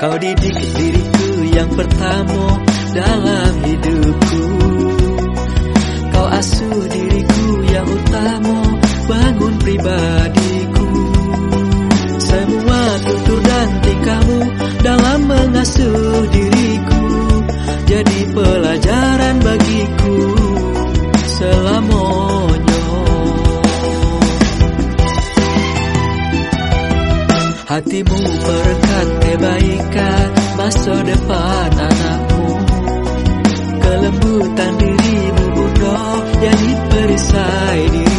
Kau didik diriku yang pertama dalam hidupku. Kau asuh diriku yang utama bangun pribadiku. Semua tutur dan tingkahmu dalam mengasuh diriku Hatimu merekat kebaikan masa depan anakmu. Kelembutan dirimu bunuh yang diperisai diriku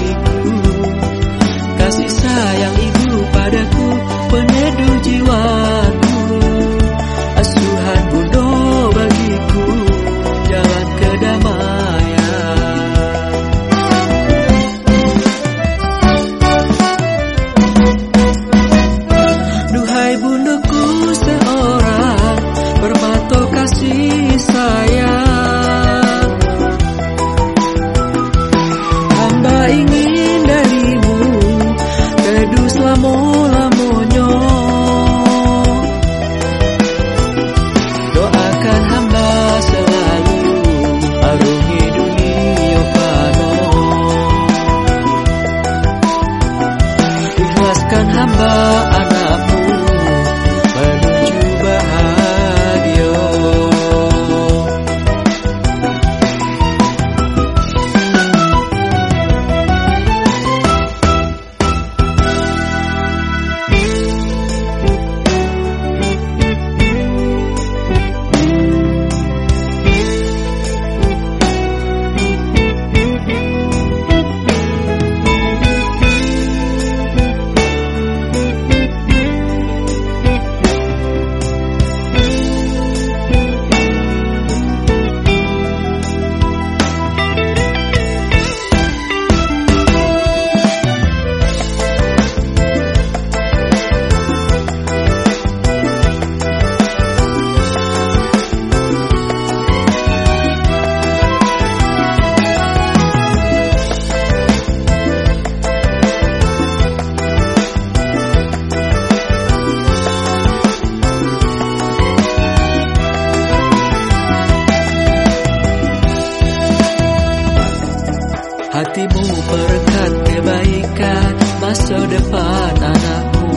depan anakmu.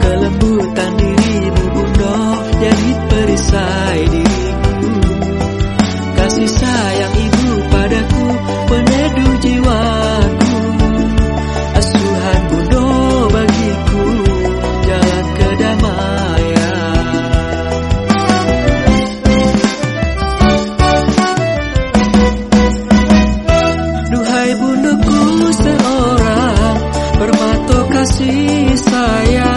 Kelembutan di 唉呀